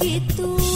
begitu.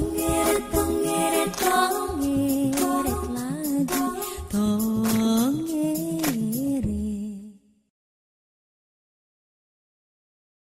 Tunggu, tunggu, tunggu.